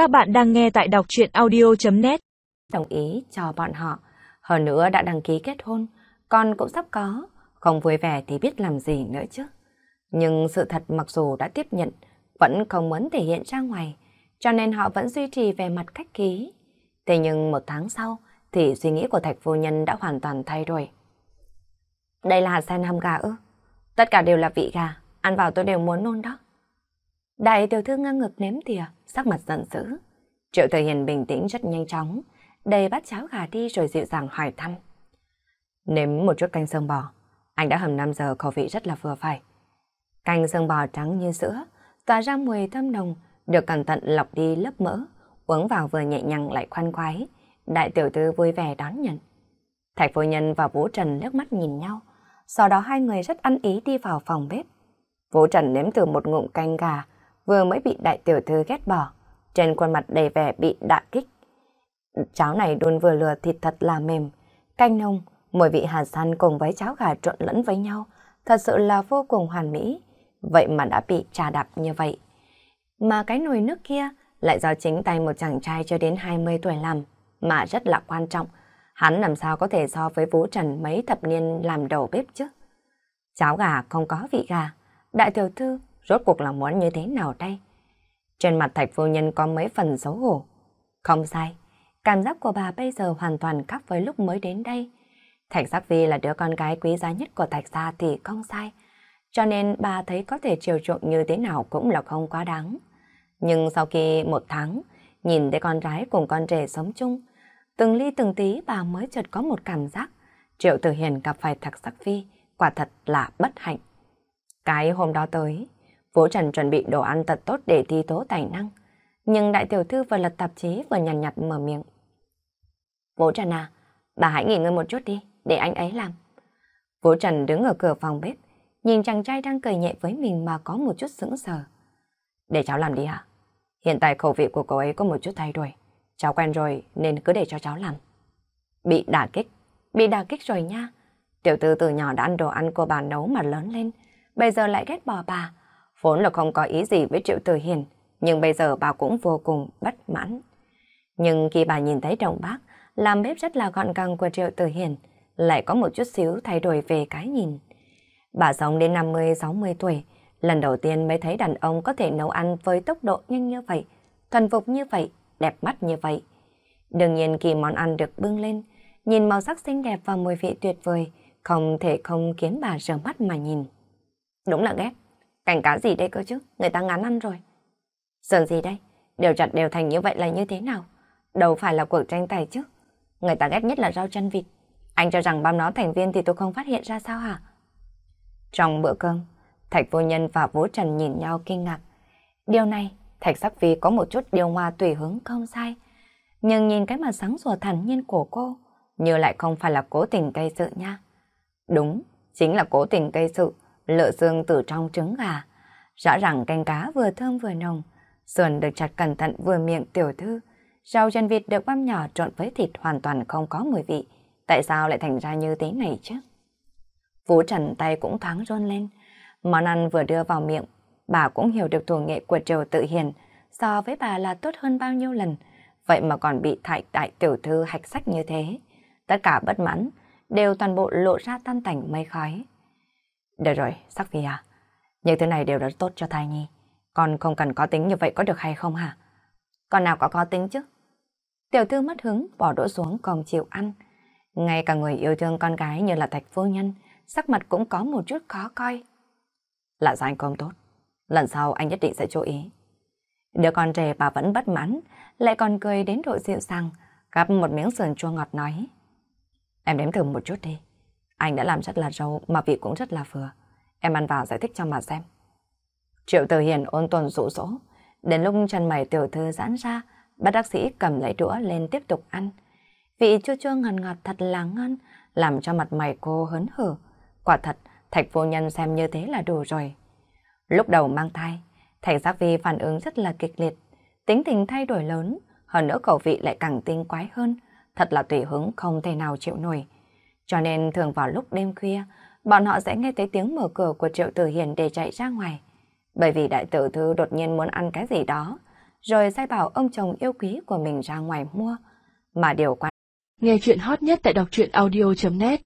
Các bạn đang nghe tại đọc chuyện audio.net Đồng ý cho bọn họ. Hơn nữa đã đăng ký kết hôn, con cũng sắp có. Không vui vẻ thì biết làm gì nữa chứ. Nhưng sự thật mặc dù đã tiếp nhận, vẫn không muốn thể hiện ra ngoài, cho nên họ vẫn duy trì về mặt cách ký. Thế nhưng một tháng sau, thì suy nghĩ của thạch phu nhân đã hoàn toàn thay đổi. Đây là sen hầm gà ư? Tất cả đều là vị gà, ăn vào tôi đều muốn nôn đó. Đại tiểu thư ngang ngực ném thìa, sắc mặt giận dữ. Triệu Thời Hiền bình tĩnh rất nhanh chóng, đầy bát cháo gà đi rồi dịu dàng hỏi thăm. Nếm một chút canh sơn bò, anh đã hầm 5 giờ khẩu vị rất là vừa phải. Canh sơn bò trắng như sữa, tỏa ra mùi thơm nồng, được cẩn thận lọc đi lớp mỡ, uống vào vừa nhẹ nhàng lại khoan khoái. Đại tiểu thư vui vẻ đón nhận. Thạch phu nhân và Vũ Trần nước mắt nhìn nhau, sau đó hai người rất ăn ý đi vào phòng bếp. Vũ Trần nếm từ một ngụm canh gà, vừa mới bị đại tiểu thư ghét bỏ, trên khuôn mặt đầy vẻ bị đạ kích. Cháo này đun vừa lừa thịt thật là mềm, canh nông, mùi vị hạt san cùng với cháo gà trộn lẫn với nhau, thật sự là vô cùng hoàn mỹ. Vậy mà đã bị trà đạp như vậy. Mà cái nồi nước kia lại do chính tay một chàng trai cho đến 20 tuổi làm, mà rất là quan trọng. Hắn làm sao có thể so với Vũ Trần mấy thập niên làm đầu bếp chứ? Cháo gà không có vị gà. Đại tiểu thư rốt cuộc là muốn như thế nào đây? Trên mặt thạch phu nhân có mấy phần xấu hổ. Không sai, cảm giác của bà bây giờ hoàn toàn khác với lúc mới đến đây. Thạch Giác Vi là đứa con gái quý giá nhất của Thạch gia thì không sai. Cho nên bà thấy có thể chiều chuộng như thế nào cũng là không quá đáng. Nhưng sau khi một tháng, nhìn thấy con gái cùng con rể sống chung, từng ly từng tí bà mới chợt có một cảm giác. Triệu Tử Hiền gặp phải Thạch sắc Vi, quả thật là bất hạnh. Cái hôm đó tới, Vũ Trần chuẩn bị đồ ăn thật tốt để thi tố tài năng. Nhưng đại tiểu thư vừa lật tạp chí vừa nhằn nhặt mở miệng. Vũ Trần à, bà hãy nghỉ ngơi một chút đi, để anh ấy làm. Vũ Trần đứng ở cửa phòng bếp, nhìn chàng trai đang cười nhẹ với mình mà có một chút sững sờ. Để cháu làm đi hả? Hiện tại khẩu vị của cậu ấy có một chút thay đổi. Cháu quen rồi nên cứ để cho cháu làm. Bị đả kích, bị đả kích rồi nha. Tiểu tư từ nhỏ đã ăn đồ ăn của bà nấu mà lớn lên, bây giờ lại ghét bỏ bà. Vốn là không có ý gì với Triệu Tử Hiền, nhưng bây giờ bà cũng vô cùng bất mãn. Nhưng khi bà nhìn thấy chồng bác, làm bếp rất là gọn gàng của Triệu Tử Hiền, lại có một chút xíu thay đổi về cái nhìn. Bà sống đến 50-60 tuổi, lần đầu tiên mới thấy đàn ông có thể nấu ăn với tốc độ nhanh như vậy, thuần phục như vậy, đẹp mắt như vậy. Đương nhiên khi món ăn được bưng lên, nhìn màu sắc xinh đẹp và mùi vị tuyệt vời, không thể không khiến bà rờ mắt mà nhìn. Đúng là ghét. Cảnh cá gì đây cơ chứ? Người ta ngán ăn rồi. Sườn gì đây? Đều chặt đều thành như vậy là như thế nào? Đâu phải là cuộc tranh tài chứ? Người ta ghét nhất là rau chân vịt. Anh cho rằng băm nó thành viên thì tôi không phát hiện ra sao hả? Trong bữa cơm, Thạch Vô Nhân và Vũ Trần nhìn nhau kinh ngạc. Điều này, Thạch Sắc Vi có một chút điều hòa tùy hứng không sai. Nhưng nhìn cái mặt sáng sủa thản nhiên của cô, như lại không phải là cố tình gây sự nha. Đúng, chính là cố tình gây sự, lợ xương từ trong trứng gà. Rõ ràng canh cá vừa thơm vừa nồng, sườn được chặt cẩn thận vừa miệng tiểu thư, rau chân vịt được băm nhỏ trộn với thịt hoàn toàn không có mùi vị. Tại sao lại thành ra như thế này chứ? Vũ Trần tay cũng thoáng rôn lên. Món ăn vừa đưa vào miệng, bà cũng hiểu được thủ nghệ của Triều Tự Hiền so với bà là tốt hơn bao nhiêu lần. Vậy mà còn bị thại đại tiểu thư hạch sách như thế. Tất cả bất mãn, đều toàn bộ lộ ra tan tành mây khói. Được rồi, sắc phi à, những thứ này đều rất tốt cho thai nhi. Con không cần có tính như vậy có được hay không hả? Con nào có có tính chứ? Tiểu thư mất hứng, bỏ đũa xuống còn chịu ăn. Ngay cả người yêu thương con gái như là thạch phu nhân, sắc mặt cũng có một chút khó coi. Là do anh không tốt, lần sau anh nhất định sẽ chú ý. Đứa con trẻ bà vẫn bất mãn, lại còn cười đến độ dịu dàng, gắp một miếng sườn chua ngọt nói. Em đếm thử một chút đi. Anh đã làm rất là râu mà vị cũng rất là vừa. Em ăn vào giải thích cho mà xem. Triệu Tử Hiền ôn tồn rụ rỗ. Đến lúc chân mày tiểu thư giãn ra, bác bác sĩ cầm lấy đũa lên tiếp tục ăn. Vị chua chua ngọt ngọt thật là ngon, làm cho mặt mày cô hớn hở. Quả thật, thạch vô nhân xem như thế là đủ rồi. Lúc đầu mang thai, thạch giác vi phản ứng rất là kịch liệt. Tính tình thay đổi lớn, hơn nữa khẩu vị lại càng tinh quái hơn. Thật là tùy hứng không thể nào chịu nổi. Cho nên thường vào lúc đêm khuya, bọn họ sẽ nghe thấy tiếng mở cửa của Triệu Tử Hiền để chạy ra ngoài. Bởi vì đại tử thư đột nhiên muốn ăn cái gì đó, rồi sai bảo ông chồng yêu quý của mình ra ngoài mua. Mà điều quan Nghe chuyện hot nhất tại đọc truyện audio.net